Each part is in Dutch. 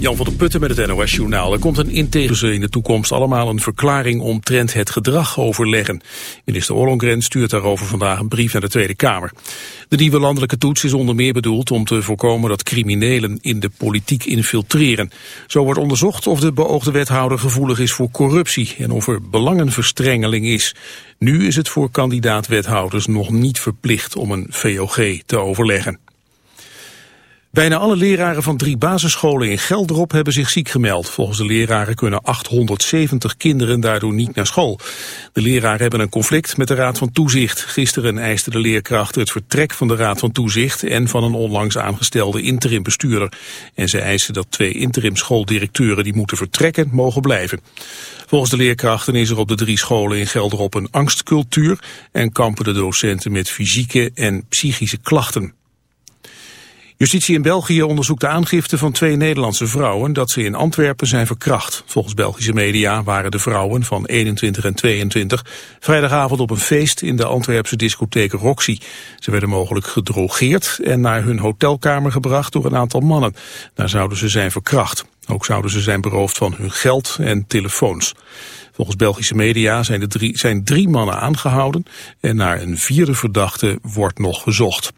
Jan van der Putten met het NOS-journaal. Er komt een integere in de toekomst allemaal een verklaring omtrent het gedrag overleggen. Minister Ollongren stuurt daarover vandaag een brief naar de Tweede Kamer. De nieuwe landelijke toets is onder meer bedoeld om te voorkomen dat criminelen in de politiek infiltreren. Zo wordt onderzocht of de beoogde wethouder gevoelig is voor corruptie en of er belangenverstrengeling is. Nu is het voor kandidaat-wethouders nog niet verplicht om een VOG te overleggen. Bijna alle leraren van drie basisscholen in Gelderop hebben zich ziek gemeld. Volgens de leraren kunnen 870 kinderen daardoor niet naar school. De leraren hebben een conflict met de Raad van Toezicht. Gisteren eisten de leerkrachten het vertrek van de Raad van Toezicht... en van een onlangs aangestelde interimbestuurder. En ze eisen dat twee interimschooldirecteuren die moeten vertrekken mogen blijven. Volgens de leerkrachten is er op de drie scholen in Gelderop een angstcultuur... en kampen de docenten met fysieke en psychische klachten. Justitie in België onderzoekt de aangifte van twee Nederlandse vrouwen dat ze in Antwerpen zijn verkracht. Volgens Belgische media waren de vrouwen van 21 en 22 vrijdagavond op een feest in de Antwerpse discotheek Roxy. Ze werden mogelijk gedrogeerd en naar hun hotelkamer gebracht door een aantal mannen. Daar zouden ze zijn verkracht. Ook zouden ze zijn beroofd van hun geld en telefoons. Volgens Belgische media zijn, de drie, zijn drie mannen aangehouden en naar een vierde verdachte wordt nog gezocht.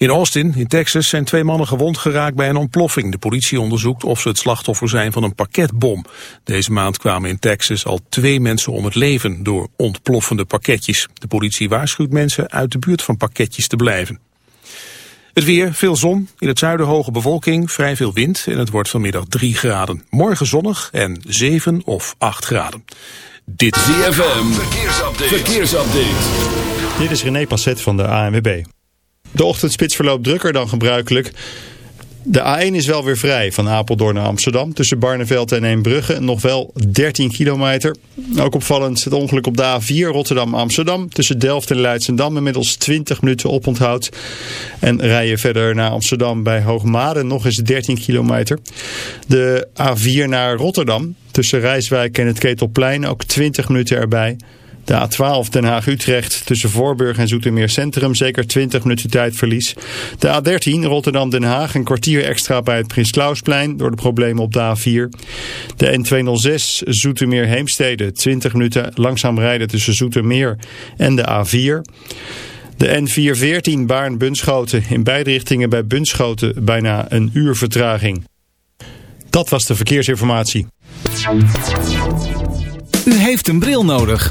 In Austin, in Texas, zijn twee mannen gewond geraakt bij een ontploffing. De politie onderzoekt of ze het slachtoffer zijn van een pakketbom. Deze maand kwamen in Texas al twee mensen om het leven door ontploffende pakketjes. De politie waarschuwt mensen uit de buurt van pakketjes te blijven. Het weer, veel zon, in het zuiden hoge bewolking, vrij veel wind en het wordt vanmiddag 3 graden. Morgen zonnig en 7 of 8 graden. Dit is ZFM, verkeersupdate. verkeersupdate. Dit is René Passet van de ANWB. De ochtendspits verloopt drukker dan gebruikelijk. De A1 is wel weer vrij van Apeldoorn naar Amsterdam. Tussen Barneveld en Eembrugge nog wel 13 kilometer. Ook opvallend het ongeluk op de A4 Rotterdam-Amsterdam. Tussen Delft en Leidsendam inmiddels 20 minuten oponthoud. En rij je verder naar Amsterdam bij Hoogmade nog eens 13 kilometer. De A4 naar Rotterdam. Tussen Rijswijk en het Ketelplein ook 20 minuten erbij. De A12 Den Haag-Utrecht tussen Voorburg en Zoetermeer Centrum zeker 20 minuten tijdverlies. De A13 Rotterdam-Den Haag een kwartier extra bij het Prins Klausplein door de problemen op de A4. De N206 Zoetermeer-Heemstede 20 minuten langzaam rijden tussen Zoetermeer en de A4. De N414 Baarn-Bunschoten in beide richtingen bij Bunschoten bijna een uur vertraging. Dat was de verkeersinformatie. U heeft een bril nodig.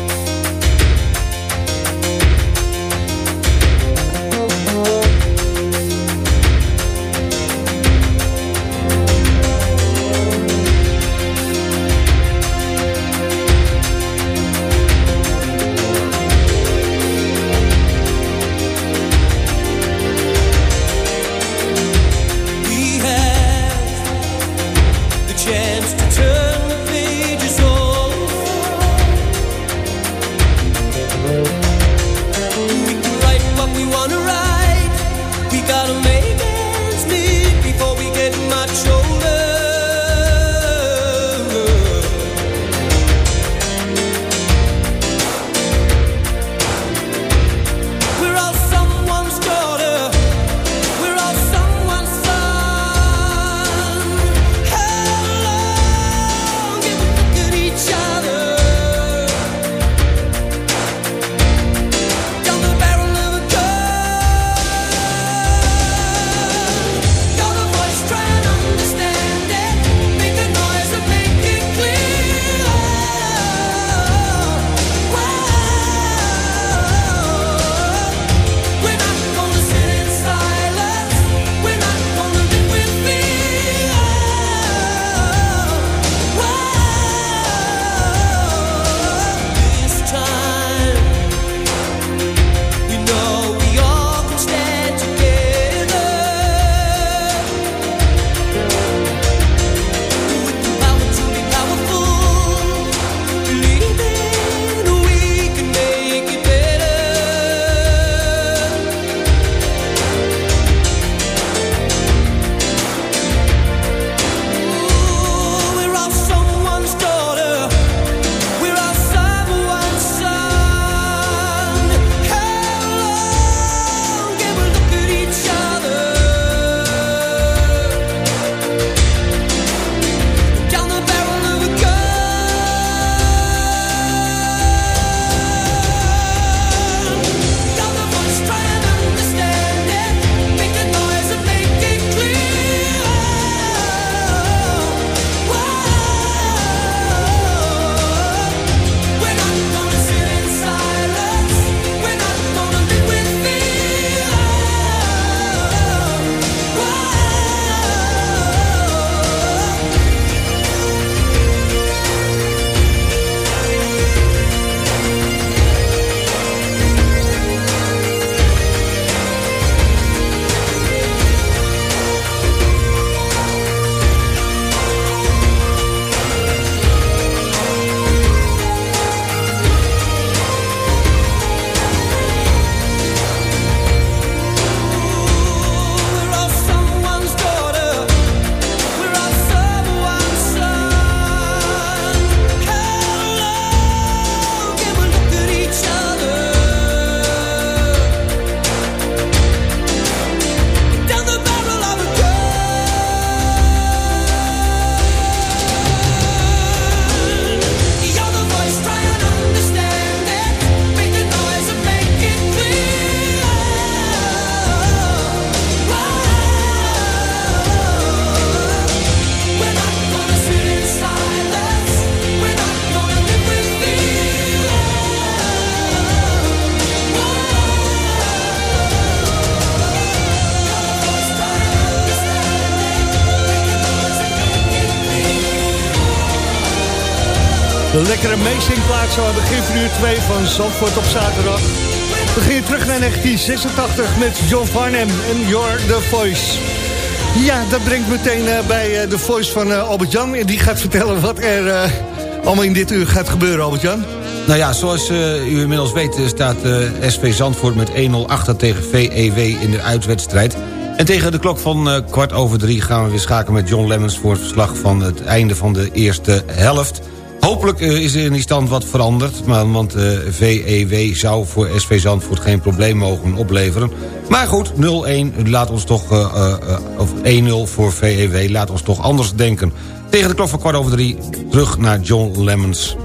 Lekkere meezingplaats aan begin van uur 2 van Zandvoort op zaterdag. We gingen terug naar 1986 met John Farnham en You're The Voice. Ja, dat brengt meteen uh, bij uh, de voice van uh, Albert-Jan. En die gaat vertellen wat er allemaal in dit uur gaat gebeuren, Albert-Jan. Nou ja, zoals u inmiddels weet staat SV Zandvoort met 1-0 achter tegen VEW in de uitwedstrijd. En tegen de klok van kwart over drie gaan we weer schakelen met John Lemmens... voor het verslag van het einde van de eerste helft. Hopelijk is er in die stand wat veranderd... Want de VEW zou voor SV Zandvoort geen probleem mogen opleveren. Maar goed, 0-1 laat ons toch... Uh, of 1-0 voor VEW laat ons toch anders denken. Tegen de klok van kwart over drie terug naar John Lemmens.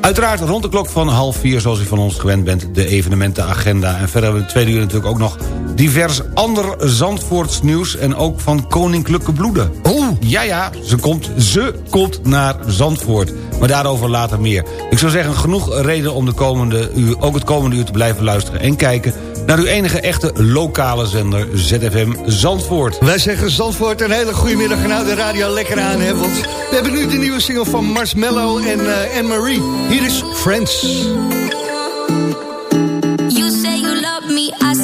Uiteraard rond de klok van half vier, zoals u van ons gewend bent... de evenementenagenda. En verder hebben we de tweede uur natuurlijk ook nog... divers ander Zandvoorts nieuws... en ook van Koninklijke Bloeden. Oh! Ja, ja, ze komt, ze komt naar Zandvoort. Maar daarover later meer. Ik zou zeggen, genoeg reden om de komende uur, ook het komende uur te blijven luisteren... en kijken naar uw enige echte lokale zender ZFM Zandvoort. Wij zeggen Zandvoort een hele goede middag en hou de radio lekker aan. Hè, want we hebben nu de nieuwe single van Marshmello en uh, Anne-Marie. Hier is Friends.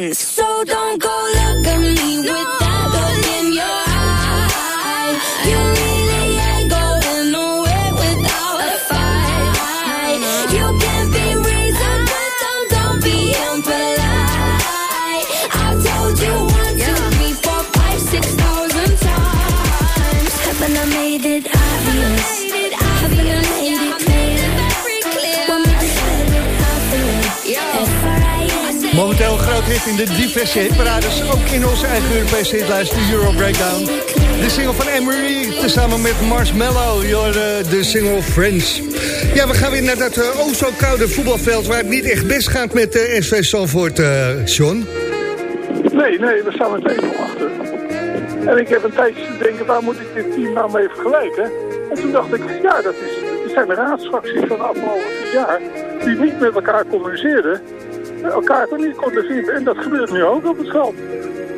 friends. In de diverse hitparades. Ook in onze eigen Europese hitlijst, de Euro Breakdown. De single van Emery, tezamen met Marshmallow, uh, de single Friends. Ja, we gaan weer naar dat uh, oh zo koude voetbalveld... waar het niet echt best gaat met uh, SV Sanford, uh, John. Nee, nee, we staan met 1-0 achter. En ik heb een tijdje te denken, waar moet ik dit team nou mee vergelijken? En toen dacht ik, ja, dat, is, dat zijn de raadsfracties van de afgelopen jaar... die niet met elkaar communiceerden, elkaar toch niet konden vinden. En dat gebeurt nu ook op het veld.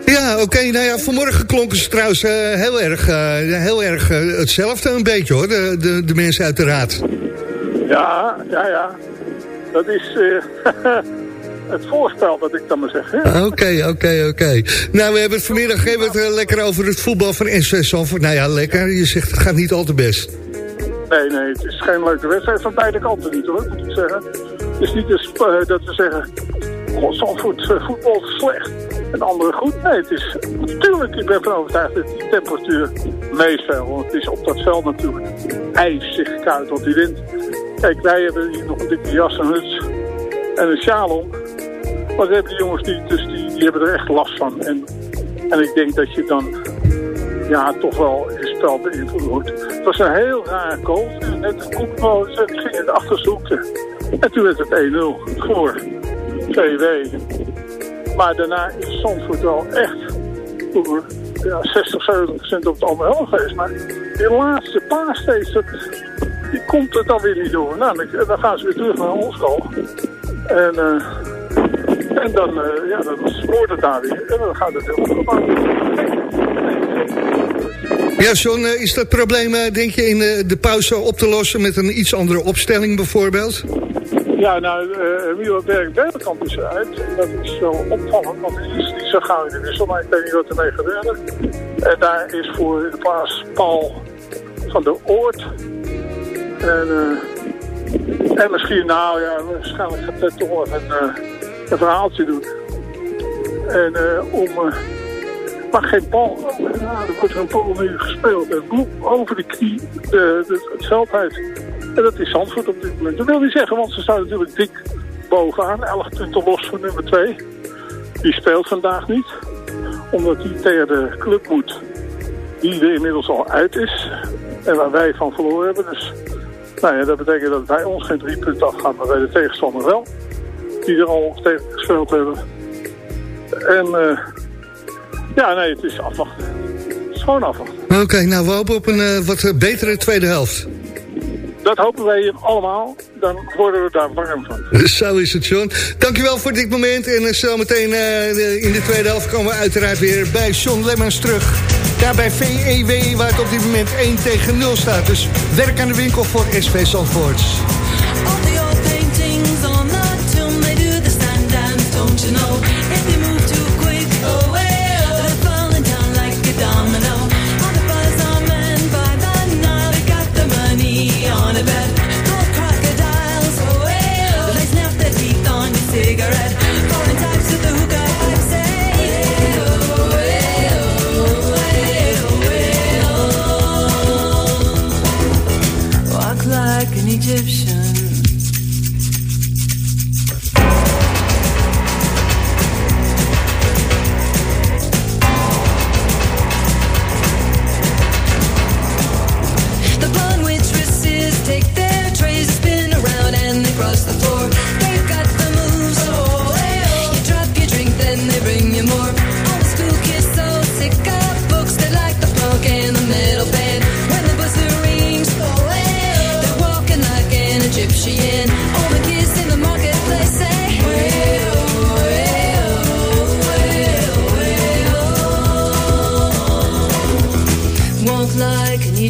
Ja, oké. nou ja, vanmorgen klonken ze trouwens uh, heel erg, uh, heel erg uh, hetzelfde een beetje hoor, de, de, de mensen uit de raad. Ja, ja, ja. Dat is... het voorspel, wat ik dan maar zeg. hè. Oké, oké, oké. Nou, we hebben het vanmiddag hebben het eh, lekker over het voetbal van SV Zandvoort. Nou ja, lekker. Je zegt het gaat niet al te best. Nee, nee, het is geen leuke wedstrijd van beide kanten niet hoor, moet ik zeggen. Is niet dus, dat we zeggen, god, voetbal is slecht en anderen goed. Nee, het is, natuurlijk, ik ben van overtuigd dat die temperatuur meespeelt. Want het is op dat veld natuurlijk ijzig koud, want die wind. Kijk, wij hebben hier nog een dikke jas en huts en een sjaal om. Maar dan hebben die jongens die, dus die, hebben er echt last van. En, en ik denk dat je dan ja, toch wel je spel beïnvloed wordt. Het was een heel raar goal. Net een ze ging het achterzoeken. En toen werd het 1-0 voor VW. Maar daarna is Zandvoort wel echt voor ja, 60, 70 procent op het andere geweest. Maar die laatste paar steeds, dat, die komt het dan weer niet door. Nou, dan, gaan ze weer terug naar ons goal. En, eh, en dan, eh, ja, dan scoort het daar weer. En dan gaat het heel goed. Ja, John, eh, is dat probleem, denk je, in de pauze op te lossen... met een iets andere opstelling bijvoorbeeld? Ja, nou, uh, Milo Berg Bergkamp is eruit. Dat is wel opvallend, want hij is niet zo gauw in de wissel. Maar ik weet niet wat ermee gebeurde. En daar is voor de plaats Paul van de Oort. En, eh, en misschien, nou ja, waarschijnlijk gaat het toch een, eh, een verhaaltje doen. En eh, om... eh, maar geen bal. Er wordt een bal nu gespeeld. En over de knie de, de, het veld. En dat is Zandvoort op dit moment. Dat wil niet zeggen, want ze staan natuurlijk dik bovenaan. 11 punten los voor nummer 2. Die speelt vandaag niet. Omdat hij tegen de club moet. Die er inmiddels al uit is. En waar wij van verloren hebben. Dus nou ja, dat betekent dat wij ons geen drie punten afgaan. Maar bij de tegenstander wel. Die er al tegen gespeeld hebben. En eh, ja, nee, het is afwachten. Gewoon afwachten. Oké, nou, we hopen op een eh, wat betere tweede helft. Dat hopen wij allemaal. Dan worden we daar warm van. Zo is het, John. Dankjewel voor dit moment. En uh, zometeen uh, in de tweede helft komen we uiteraard weer bij John Lemmens terug. Daar bij VEW, waar het op dit moment 1 tegen 0 staat. Dus werk aan de winkel voor SV Zandvoort.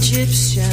Egyptian.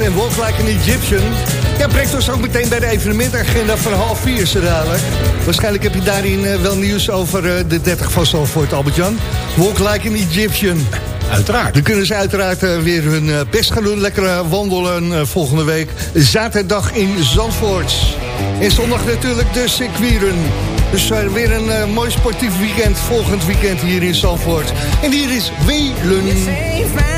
En Walk Like an Egyptian. Ja, brengt ons ook meteen bij de evenementagenda van half vier zo dadelijk. Waarschijnlijk heb je daarin eh, wel nieuws over eh, de 30 van Zalvoort, Albert-Jan. Walk Like an Egyptian. Uiteraard. Dan kunnen ze uiteraard eh, weer hun best gaan doen. Lekker wandelen volgende week. Zaterdag in Zandvoort. En zondag natuurlijk de circuiren. Dus weer een mooi sportief weekend. Volgend weekend hier in Zandvoort. En hier is Welen.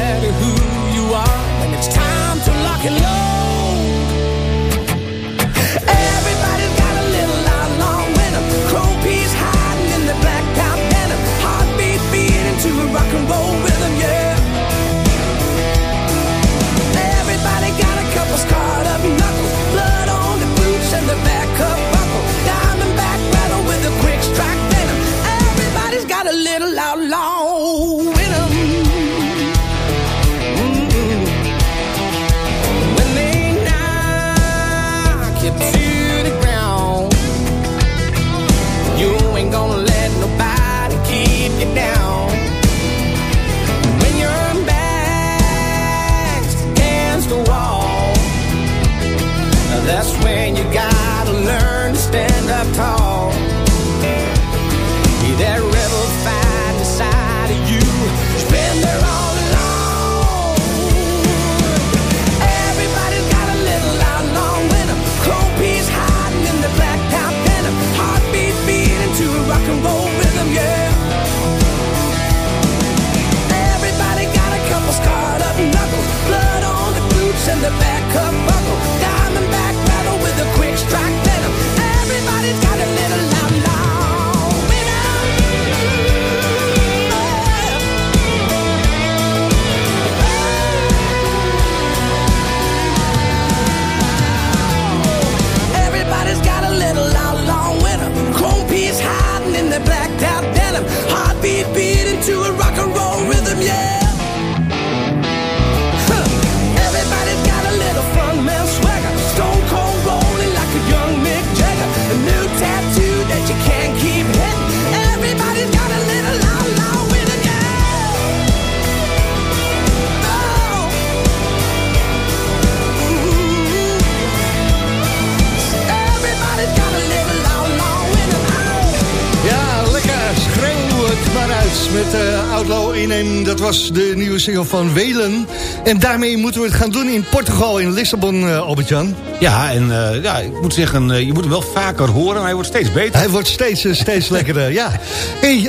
de nieuwe single van Welen. En daarmee moeten we het gaan doen in Portugal, in Lissabon, eh, Albert-Jan. Ja, en eh, ja, ik moet zeggen, eh, je moet hem wel vaker horen, maar hij wordt steeds beter. Hij wordt steeds, steeds lekkerder, ja. hey,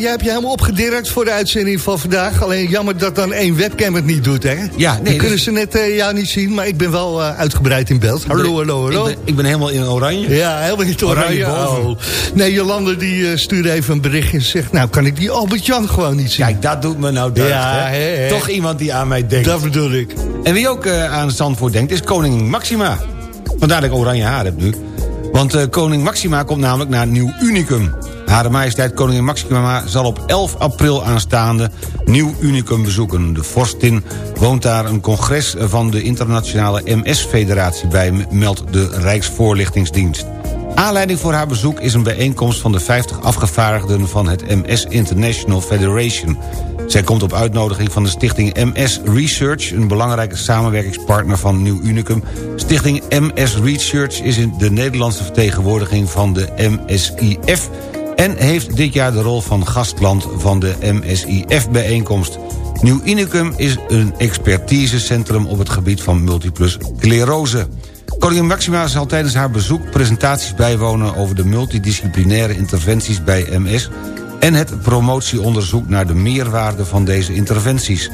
jij hebt je helemaal opgedirkt voor de uitzending van vandaag. Alleen jammer dat dan één webcam het niet doet, hè? Ja, nee, Dan kunnen dus- ze net jou niet zien, maar ik ben wel uitgebreid in beeld. Hallo, hallo, hallo. Ik ben, ik ben helemaal in oranje. Ja, helemaal in oranje. Oranje. Oh. Nee, Jolande die stuurde even een berichtje en zegt... nou, kan ik die Albert-Jan gewoon niet zien? Kijk, dat doet me nou deugd, Ja, hè. Toch iemand die aan mij denkt. Dat bedoel ik. En wie ook eh, aan Zandvoort denkt, is koning Maxima. Vandaar dat ik oranje haar heb nu. Want eh, koning Maxima komt namelijk naar Nieuw Unicum. Hare majesteit koningin Maxima zal op 11 april aanstaande Nieuw Unicum bezoeken. De vorstin woont daar een congres van de internationale MS-federatie bij... meldt de Rijksvoorlichtingsdienst. Aanleiding voor haar bezoek is een bijeenkomst van de 50 afgevaardigden van het MS International Federation. Zij komt op uitnodiging van de stichting MS Research... een belangrijke samenwerkingspartner van Nieuw Unicum. Stichting MS Research is de Nederlandse vertegenwoordiging van de MSIF... en heeft dit jaar de rol van gastland van de MSIF-bijeenkomst. Nieuw Unicum is een expertisecentrum op het gebied van multiple sclerose. Koningin Maxima zal tijdens haar bezoek presentaties bijwonen... over de multidisciplinaire interventies bij MS... en het promotieonderzoek naar de meerwaarde van deze interventies.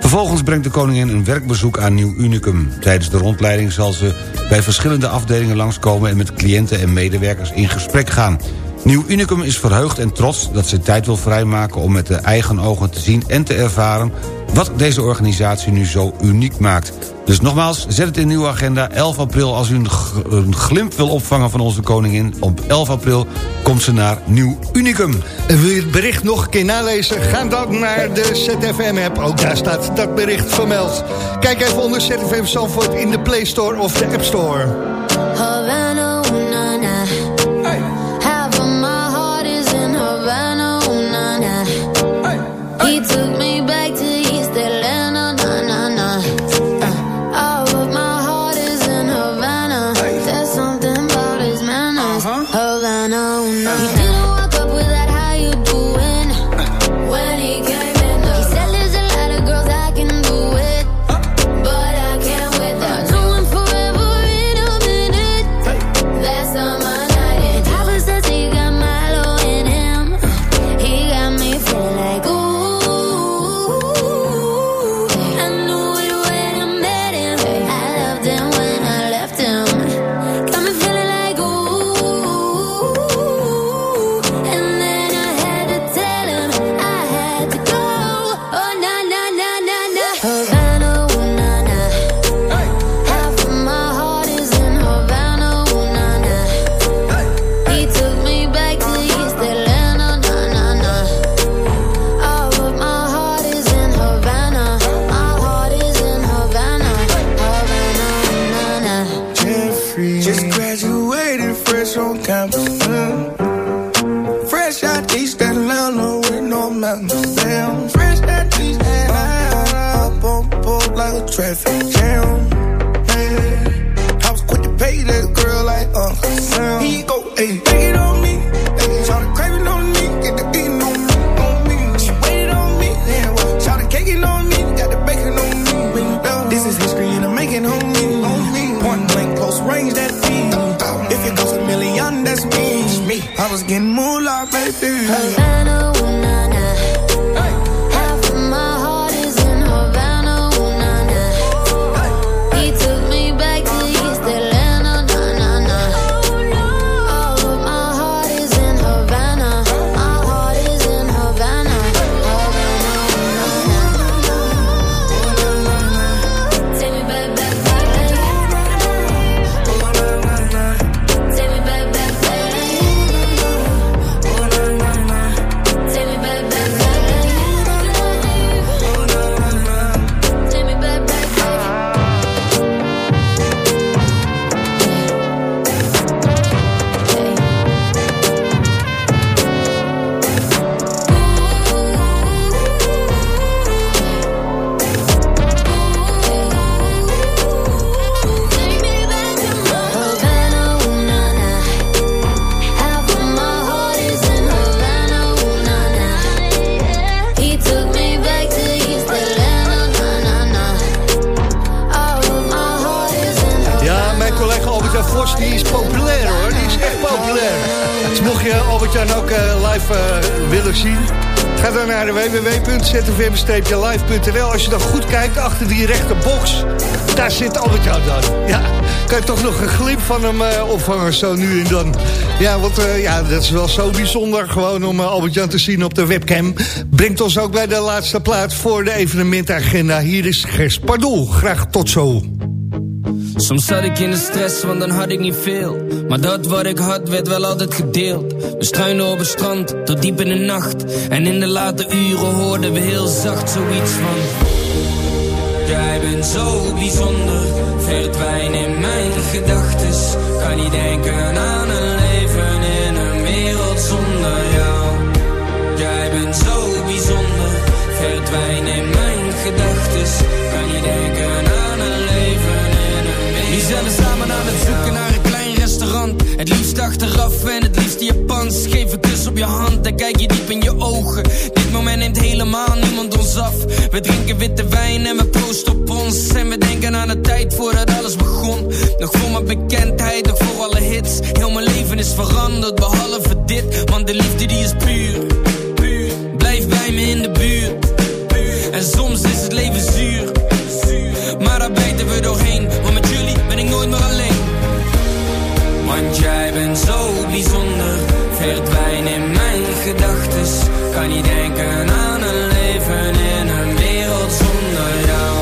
Vervolgens brengt de koningin een werkbezoek aan Nieuw Unicum. Tijdens de rondleiding zal ze bij verschillende afdelingen langskomen... en met cliënten en medewerkers in gesprek gaan. Nieuw Unicum is verheugd en trots dat ze tijd wil vrijmaken... om met de eigen ogen te zien en te ervaren... wat deze organisatie nu zo uniek maakt. Dus nogmaals, zet het in uw agenda. 11 april, als u een, glimp wil opvangen van onze koningin... op 11 april komt ze naar Nieuw Unicum. En wil je het bericht nog een keer nalezen? Ga dan naar de ZFM-app. Ook daar staat dat bericht vermeld. Kijk even onder ZFM Zandvoort in de Play Store of de App Store. www.zfm-live.nl. Als je dan goed kijkt, achter die rechterbox... daar zit Albert-Jan dan. Ja, kan je toch nog een glimp van hem opvangen zo nu en dan. Ja, want eh, ja, dat is wel zo bijzonder... gewoon om eh, Albert-Jan te zien op de webcam. Brengt ons ook bij de laatste plaats voor de evenementagenda. Hier is Gers Pardoel. Graag tot zo. Soms zat ik in de stress, want dan had ik niet veel. Maar dat wat ik had, werd wel altijd gedeeld. We struinen op het strand, tot diep in de nacht. En in de late uren hoorden we heel zacht zoiets van... Jij bent zo bijzonder, verdwijn in mijn gedachtes. Kan niet denken aan een achteraf en het liefst Japans. Geef een kus op je hand en kijk je diep in je ogen. Dit moment neemt helemaal niemand ons af. We drinken witte wijn en we proosten op ons. En we denken aan de tijd voordat alles begon. Nog voor mijn bekendheid, nog voor alle hits. Heel mijn leven is veranderd, behalve dit. Want de liefde die is puur. puur. Blijf bij me in de buurt. En soms is het leven zuur. gedachtes. Kan niet denken aan een leven in een wereld zonder jou.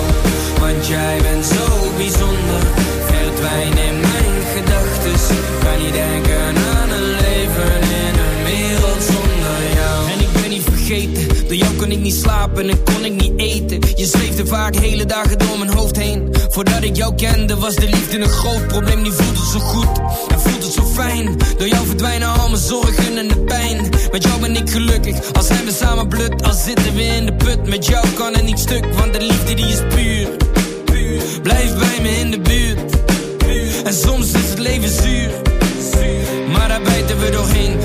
Want jij bent zo bijzonder. Verdwijn in mijn gedachtes. Kan niet denken aan een leven in een wereld zonder jou. En ik ben niet vergeten. Door jou kon ik niet slapen en kon ik niet eten. Je zweefde vaak hele dagen door mijn hoofd heen. Voordat ik jou kende was de liefde een groot probleem. Nu voelt het zo goed en voelt het zo fijn. Door jou verdwijnen al mijn zorgen en de pijn. Met jou ben ik gelukkig, al zijn we samen blut. Al zitten we in de put, met jou kan het niet stuk. Want de liefde die is puur. Blijf bij me in de buurt. En soms is het leven zuur. Maar daar bijten we doorheen.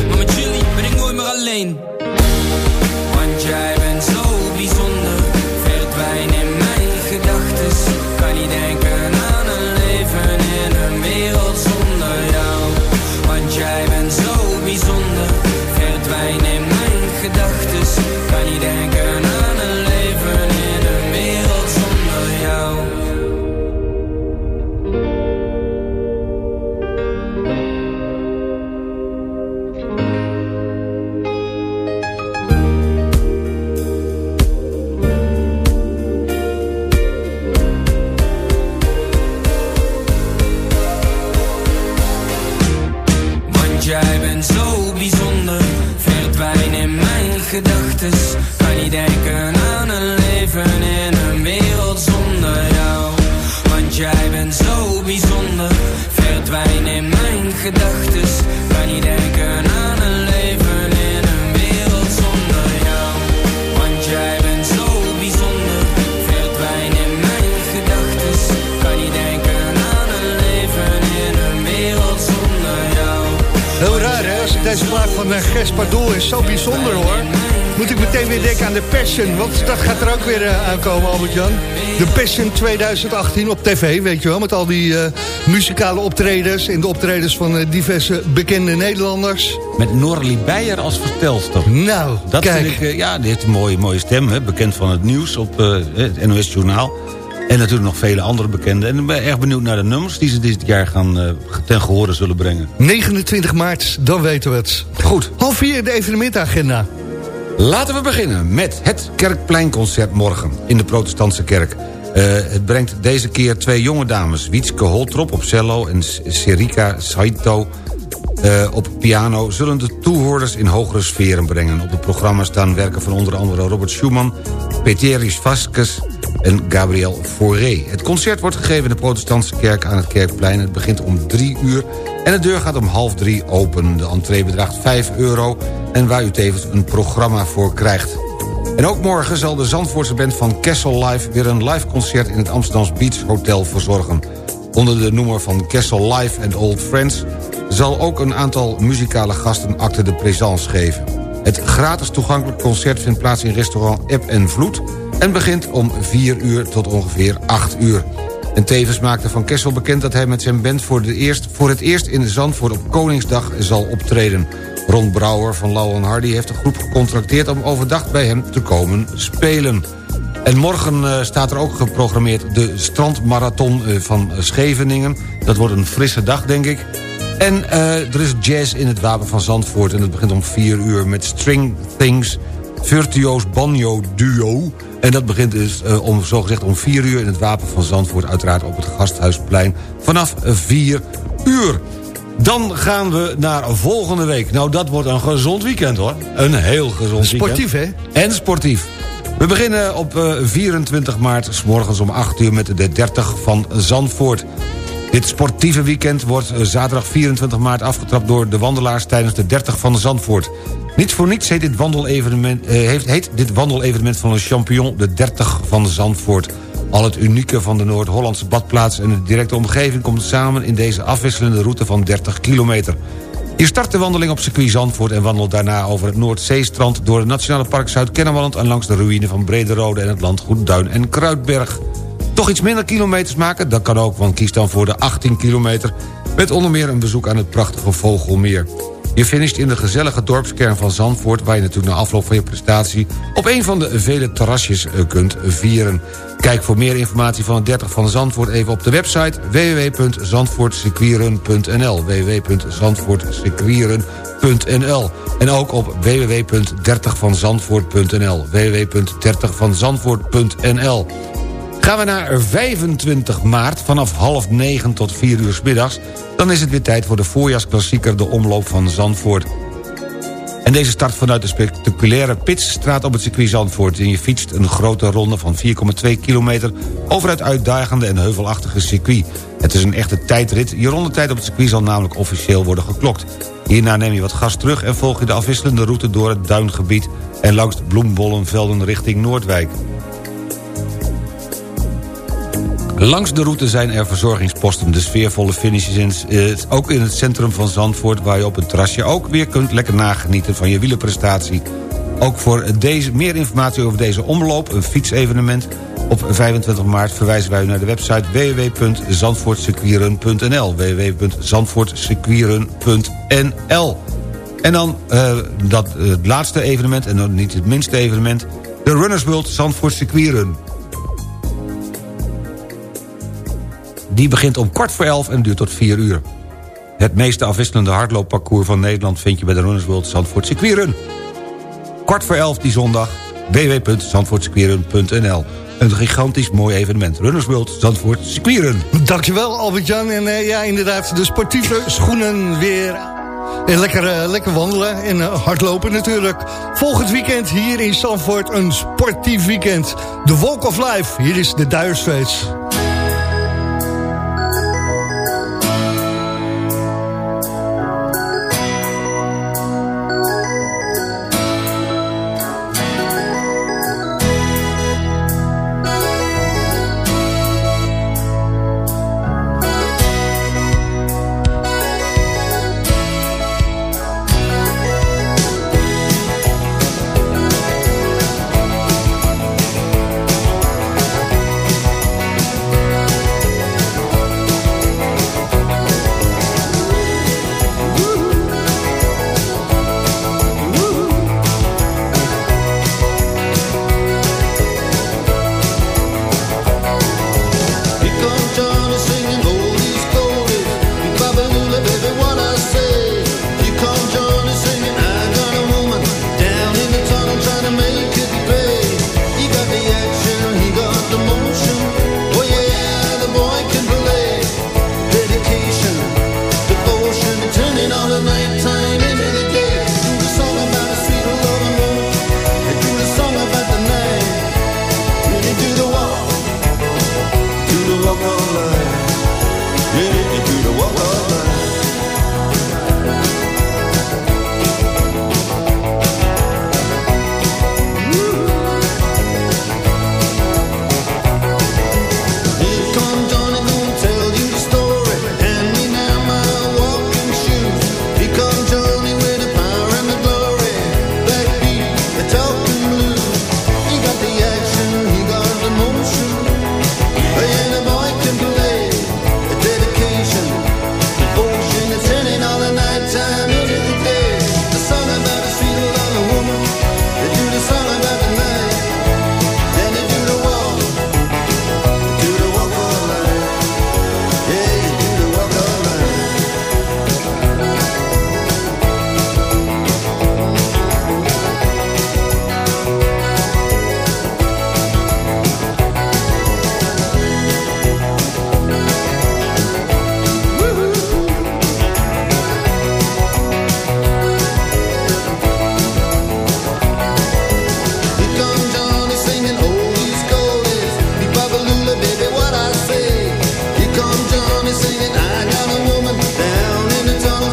Deze plaat van uh, Gers Pardoel is zo bijzonder, hoor. Moet ik meteen weer denken aan de Passion. Want dat gaat er ook weer eh, aankomen, Albert-Jan. De Passion 2018 op tv, weet je wel. Met al die eh, muzikale optredens. En de optredens van eh, diverse bekende Nederlanders. Met Norlie Beijer als vertelster. Nou, dat kijk. Vind ik, eh, ja, die heeft een mooie, mooie stem. Hè, bekend van het nieuws op het NOS Journaal. En natuurlijk nog vele andere bekenden. En ik ben erg benieuwd naar de nummers die ze dit jaar gaan ten gehore zullen brengen. 29 maart, dan weten we het. Goed. Half vier de evenementagenda. Laten we beginnen met het Kerkpleinconcert morgen in de protestantse kerk. Eh, het brengt deze keer twee jonge dames. Wietske Holtrop op cello en Serika Saito eh, op piano... zullen de toehoorders in hogere sferen brengen. Op het programma staan werken van onder andere Robert Schumann... Peteris Vasquez en Gabriel Fauré. Het concert wordt gegeven in de protestantse kerk aan het Kerkplein. Het begint om drie uur en de deur gaat om half drie open. De entree bedraagt 5 euro en waar u tevens een programma voor krijgt. En ook morgen zal de Zandvoortse band van Kessel Live... weer een live concert in het Amsterdams Beach Hotel verzorgen. Onder de noemer van Kessel Live and Old Friends... zal ook een aantal muzikale gasten acte de présence geven. Het gratis toegankelijk concert vindt plaats in restaurant Eb en Vloed... en begint om 4 uur tot ongeveer 8 uur. En tevens maakte Van Kessel bekend dat hij met zijn band... voor, de eerst, voor het eerst in Zandvoort op Koningsdag zal optreden. Ron Brouwer van Lauw Hardy heeft de groep gecontracteerd... om overdag bij hem te komen spelen. En morgen eh, staat er ook geprogrammeerd de strandmarathon eh, van Scheveningen. Dat wordt een frisse dag, denk ik. En eh, er is jazz in het Wapen van Zandvoort... en het begint om 4 uur met String Things... Virtuoos Banjo Duo. En dat begint dus eh, om, zogezegd om 4 uur in het Wapen van Zandvoort... uiteraard op het Gasthuisplein vanaf 4 uur. Dan gaan we naar volgende week. Nou, dat wordt een gezond weekend, hoor. Een heel gezond Sportief, weekend. En sportief. We beginnen op eh, 24 maart, s morgens om 8 uur... met de 30 van Zandvoort. Dit sportieve weekend wordt eh, zaterdag 24 maart afgetrapt... door de wandelaars tijdens de 30 van Zandvoort. Niet voor niets heet dit wandelevenement, eh, heeft, heet dit wandelevenement van een champion... de 30 van Zandvoort. Al het unieke van de Noord-Hollandse badplaats en de directe omgeving... komt samen in deze afwisselende route van 30 kilometer. Je start de wandeling op circuit Zandvoort... en wandelt daarna over het Noordzeestrand... door het Nationale Park Zuid-Kennemerland... en langs de ruïne van Brederode en het landgoed Duin en Kruidberg. Toch iets minder kilometers maken? Dat kan ook, want kies dan voor de 18 kilometer... met onder meer een bezoek aan het prachtige Vogelmeer. Je finisht in de gezellige dorpskern van Zandvoort... waar je natuurlijk na afloop van je prestatie... op een van de vele terrasjes eh, kunt vieren. Kijk voor meer informatie van het 30 van Zandvoort even op de website www.zandvoortcircuiren.nl www.zandvoortcircuiren.nl En ook op www.30vanzandvoort.nl www.30vanzandvoort.nl Gaan we naar 25 maart vanaf half negen tot 4 uur 's middags... dan is het weer tijd voor de voorjaarsklassieker De Omloop van Zandvoort. En deze start vanuit de spectaculaire Pitsstraat op het circuit Zandvoort. En je fietst een grote ronde van 4,2 kilometer... over het uitdagende en heuvelachtige circuit. Het is een echte tijdrit. Je rondetijd op het circuit zal namelijk officieel worden geklokt. Hierna neem je wat gas terug en volg je de afwisselende route door het duingebied... en langs bloembollenvelden richting Noordwijk. Langs de route zijn er verzorgingsposten. De sfeervolle finishes in, ook in het centrum van Zandvoort... waar je op het terrasje ook weer kunt lekker nagenieten van je wielenprestatie. Ook voor deze, meer informatie over deze omloop, een fietsevenement... op 25 maart verwijzen wij u naar de website www.zandvoortsequieren.nl www.zandvoortsequieren.nl En dan uh, dat, uh, het laatste evenement, en dan niet het minste evenement... de Runners World Zandvoort. Die begint om kwart voor elf en duurt tot vier uur. Het meeste afwisselende hardloopparcours van Nederland... vind je bij de Runners World Zandvoort Circuitrun. Kwart voor elf die zondag, www.zandvoortsequieren.nl een gigantisch mooi evenement. Runners World Zandvoort Circuitrun. Dankjewel Albert-Jan. En uh, ja, inderdaad, de sportieve schoenen weer... En lekker, uh, lekker wandelen en uh, hardlopen natuurlijk. Volgend weekend hier in Zandvoort een sportief weekend. The Walk of Life. Hier is de Dire.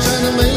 gonna make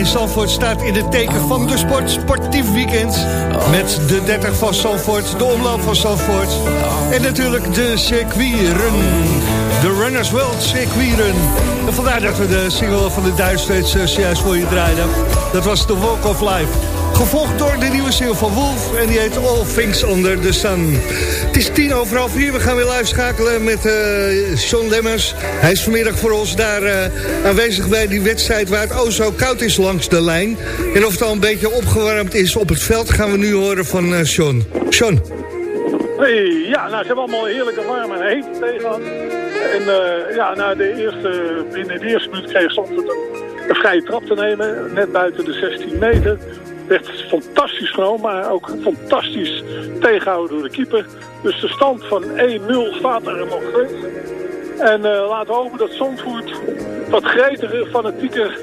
in Zandvoort staat in het teken van de sport. Sportief weekend. Met de 30 van Zandvoort, de omloop van Zandvoort. En natuurlijk de circuitrun. De Runners World circuitrun. En vandaar dat we de single van de Duitsers uh, zojuist voor je draaiden. Dat was The Walk of Life. Gevolgd door de nieuwe single van Wolf. En die heet All Things Under the Sun. Het is tien over half vier. We gaan weer live schakelen met uh, Lemmers. Hij is vanmiddag voor ons daar uh, aanwezig bij die wedstrijd... waar het oh zo koud is langs de lijn. En of het al een beetje opgewarmd is op het veld... gaan we nu horen van uh. Sean. Hey, ja, nou, ze hebben allemaal heerlijke warm en heet tegenaan. En ja, na de eerste, binnen de eerste minuut kreeg Zandvoort een, een vrije trap te nemen. Net buiten de 16 meter. Werd fantastisch genomen, maar ook fantastisch tegenhouden door de keeper. Dus de stand van 1-0 staat er nog steeds. En uh, laten we hopen dat Zandvoort wat gretiger, fanatieker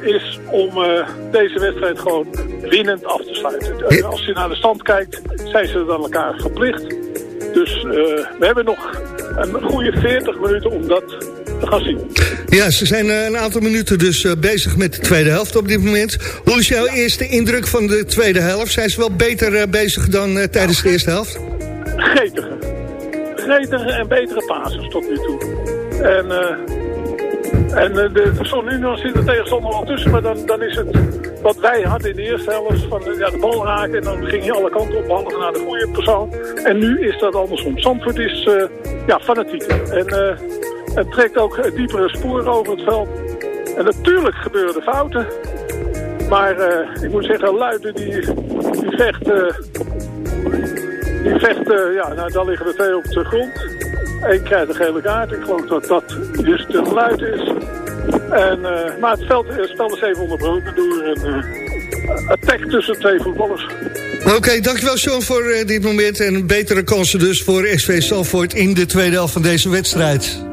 is om uh, deze wedstrijd gewoon winnend af te sluiten. Als je naar de stand kijkt, zijn ze dan elkaar verplicht. Dus uh, we hebben nog een goede 40 minuten om dat te gaan zien. Ja, ze zijn een aantal minuten dus bezig met de tweede helft op dit moment. Hoe is jouw eerste indruk van de tweede helft? Zijn ze wel beter bezig dan tijdens de eerste helft? Gretiger. Gretiger en betere passes tot nu toe. En... En de, zo nu dan zit de tegenstander al tussen, maar dan, dan is het wat wij hadden in de eerste helft van ja, de bal raken en dan ging je alle kanten op, behalve naar de goede persoon. En nu is dat andersom. Zandvoort is uh, ja, fanatiek en uh, het trekt ook diepere sporen over het veld. En natuurlijk gebeuren er fouten, maar ik moet zeggen, Luiden die, die vecht, die vecht ja, nou, daar liggen er twee op de grond. Eén krijgt een gele kaart. Ik geloof dat dat dus te luid is. En, maar het, veld, het spel is even onderbroken door een attack tussen twee voetballers. Oké, dankjewel Sean voor dit moment. En betere kansen dus voor SV Salvoort in de tweede helft van deze wedstrijd.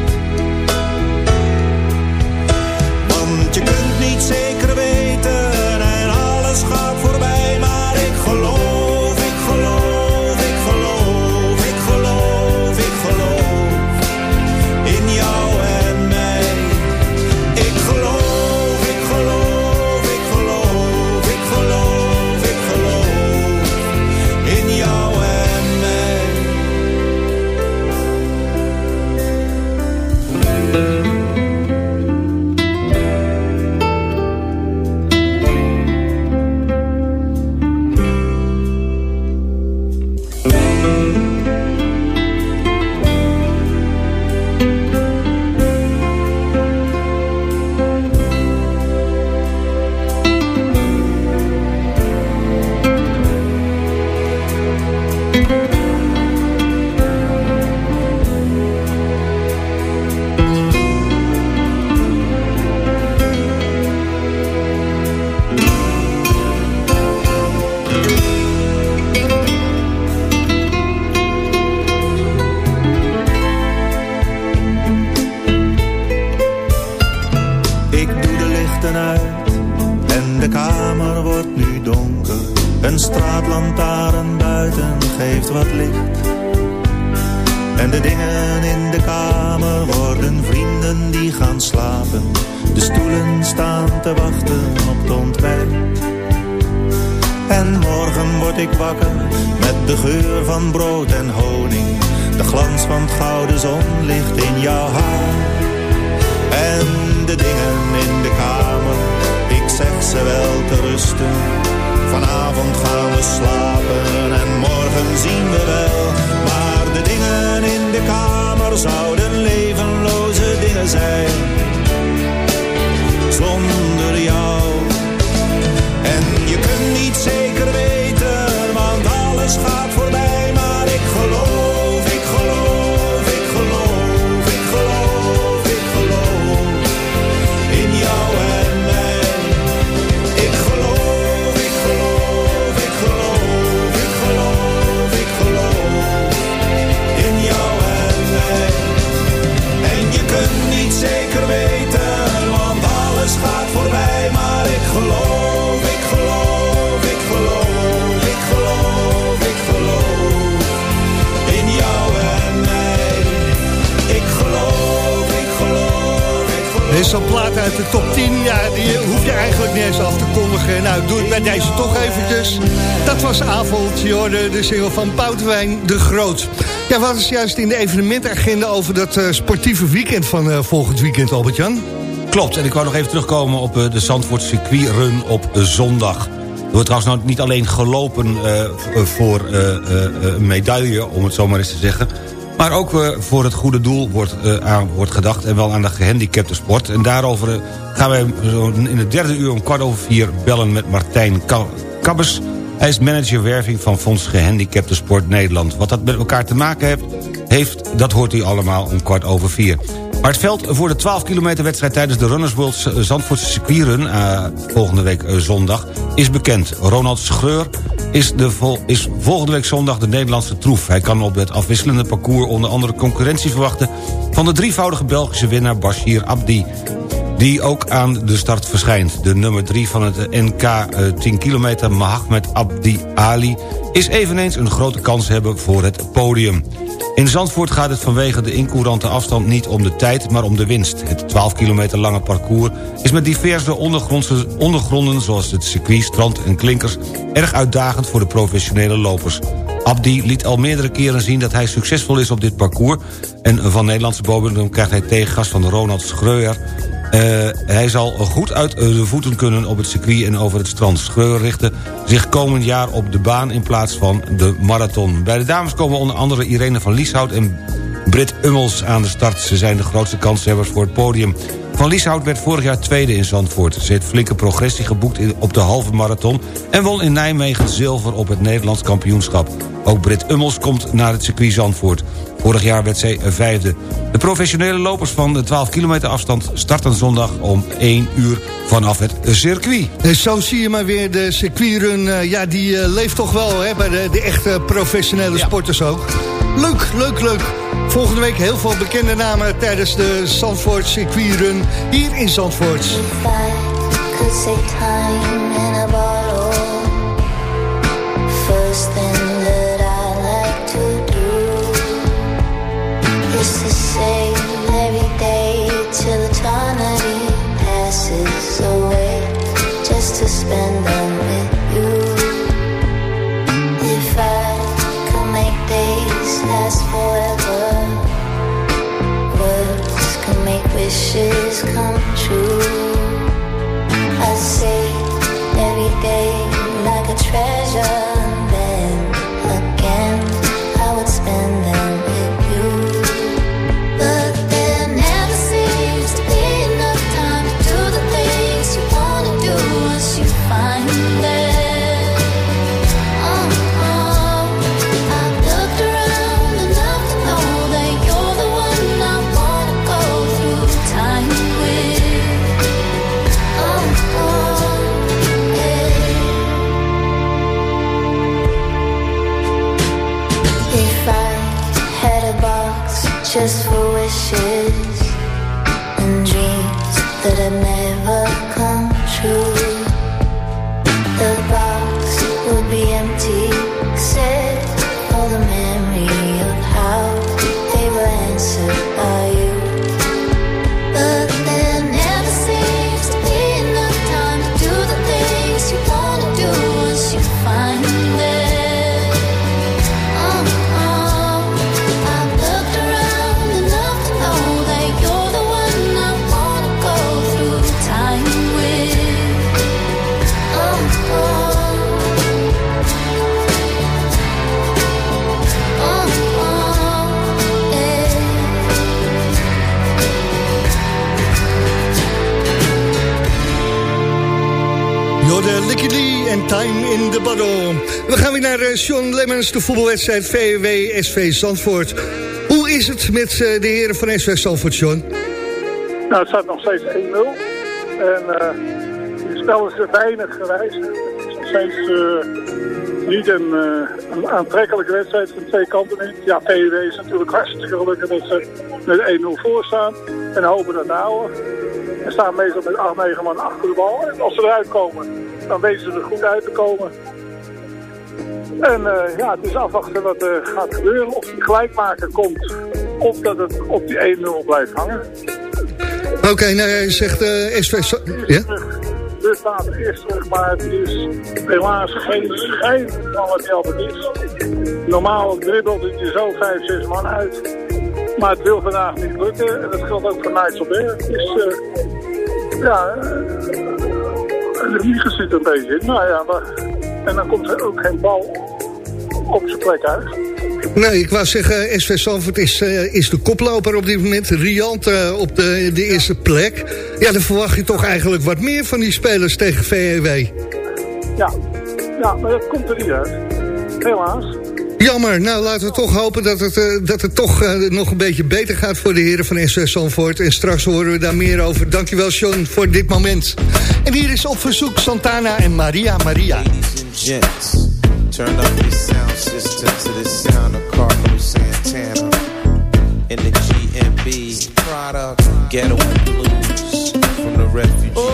Van Poutwijn de Groot. Ja, wat is juist in de evenementagenda over dat eh, sportieve weekend van eh, volgend weekend, Albert-Jan? Klopt, en ik wou nog even terugkomen op eh, de Zandvoort circuitrun op zondag. Er wordt trouwens nou niet alleen gelopen voor een medaille, om het zo maar eens te zeggen... maar ook voor het goede doel wordt, aan, wordt gedacht... en wel aan de gehandicapte sport. En daarover gaan wij in het derde uur om kwart over vier bellen met Martijn Ka- Kabbes... Hij is manager werving van Fonds Gehandicapte Sport Nederland. Wat dat met elkaar te maken heeft, heeft dat hoort u allemaal om kwart over vier. Maar het veld voor de 12 kilometer wedstrijd tijdens de Runners World Zandvoortse circuitrun... eh, volgende week eh, zondag, is bekend. Ronald Schreur is, de vol- is volgende week zondag de Nederlandse troef. Hij kan op het afwisselende parcours onder andere concurrentie verwachten... van de drievoudige Belgische winnaar Bashir Abdi die ook aan de start verschijnt. De nummer 3 van het NK eh, 10 kilometer, Mahamed Abdi Ali... is eveneens een grote kans hebben voor het podium. In Zandvoort gaat het vanwege de incourante afstand niet om de tijd, maar om de winst. Het 12 kilometer lange parcours is met diverse ondergrondse, ondergronden... zoals het circuit, strand en klinkers, erg uitdagend voor de professionele lopers. Abdi liet al meerdere keren zien dat hij succesvol is op dit parcours... en van Nederlandse bodem krijgt hij tegengas van Ronald Schreuer... Uh, hij zal goed uit de voeten kunnen op het circuit en over het strand. Schreuer richtte zich komend jaar op de baan in plaats van de marathon. Bij de dames komen onder andere Irene van Lieshout en Brit Ummels aan de start. Ze zijn de grootste kanshebbers voor het podium. Van Lieshout werd vorig jaar tweede in Zandvoort. Ze heeft flinke progressie geboekt op de halve marathon... en won in Nijmegen zilver op het Nederlands kampioenschap. Ook Brit Ummels komt naar het circuit Zandvoort. Vorig jaar werd zij vijfde. De professionele lopers van de 12 kilometer afstand... starten zondag om 1 uur vanaf het circuit. En zo zie je maar weer de circuitrun. Uh, ja, die uh, leeft toch wel hè, bij de, de echte professionele ja. sporters ook. Leuk, leuk, leuk. Volgende week heel veel bekende namen tijdens de Zandvoort circuitrun hier in Zandvoort. To spend them with you. Make days forever, wishes come true. De voetbalwedstrijd VW SV Zandvoort. Hoe is het met eh, de heren van SV Zandvoort, Sean? Nou, het staat nog steeds 1-0. En eh het spel is weinig gewijzigd. Het is nog steeds eh, niet een, een aantrekkelijke wedstrijd van twee kanten. Ja, VW is natuurlijk hartstikke gelukkig dat ze met 1-0 voor staan. En hopen dat te houden. En staan meestal met 8, 9 man achter de bal. En als ze eruit komen, dan weten ze er goed uit te komen. En eh, ja, het is afwachten wat er gaat gebeuren. Of die gelijkmaker komt, of dat het op die 1-0 blijft hangen. Oké, nou jij zegt eh SV... Ja? Dus staat eerst terug, maar het is helaas geen schijn van wat altijd is. Normaal dribbelt hij er zo 5, 6 man uit. Maar het wil vandaag niet lukken. En dat geldt ook voor Nijsselberg. Het is, eh, ja, eh, de vliegen zit er een beetje in. Nou ja, maar, en dan komt er ook geen bal op zijn plek uit. Nee, ik wou zeggen, SV Zandvoort is, eh, is de koploper op dit moment. Riant eh, op de, de eerste plek. Ja, dan verwacht je toch eigenlijk wat meer van die spelers tegen VEW. Ja, ja maar dat komt er niet uit. Helaas. Jammer, nou laten we toch hopen dat het, eh, dat het toch nog een beetje beter gaat voor de heren van SV Zandvoort. En straks horen we daar meer over. Dankjewel Sean voor dit moment. En hier is op verzoek Santana en Maria Maria. Gents, turn up your sound system to the sound of Carlos Santana. In the GMB product, ghetto blues from the refugee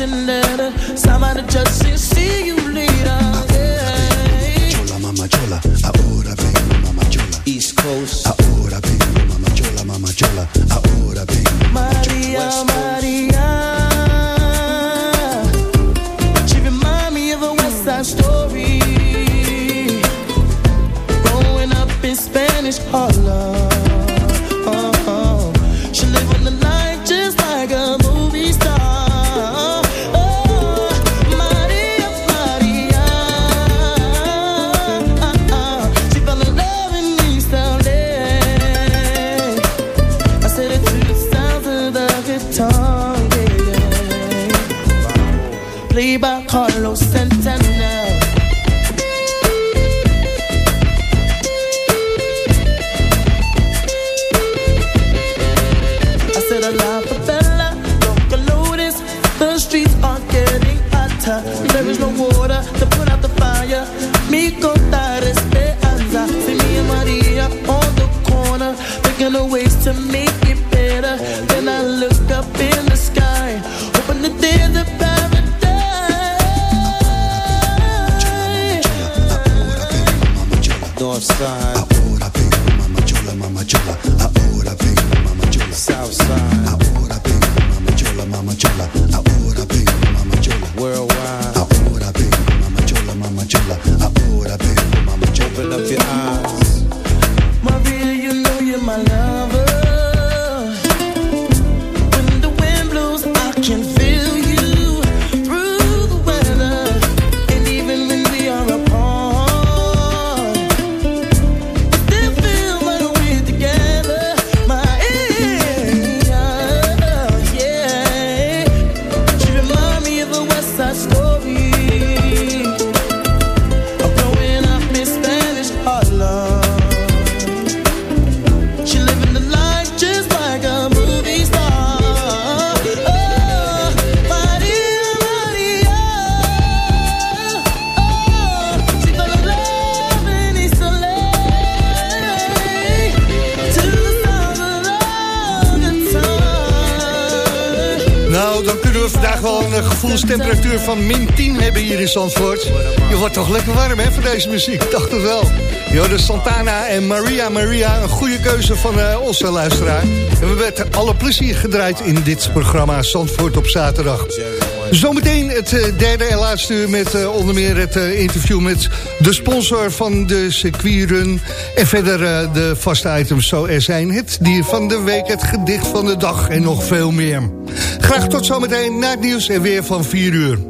missing letter. Somebody just see you later. Yeah. Chola, mama chola, ahora mama chola. East Coast, ahora mama chola, mama chola, ahora could have been, mama. Open up your eyes. Maria, you know you're my love. gevoelstemperatuur van min 10 hebben hier in Zandvoort. Je wordt toch lekker warm hè, van deze muziek, dacht het wel. Jode Santana en Maria Maria, een goede keuze van eh, onze luisteraar. En we werden alle plezier gedraaid in dit programma Zandvoort op zaterdag. Zometeen het eh, derde en laatste uur met eh, onder meer het eh, interview met de sponsor van de circuitrun. En verder de vaste items zo er zijn. Het dier van de week, het gedicht van de dag en nog veel meer. Graag tot zometeen na het nieuws en weer van 4 uur.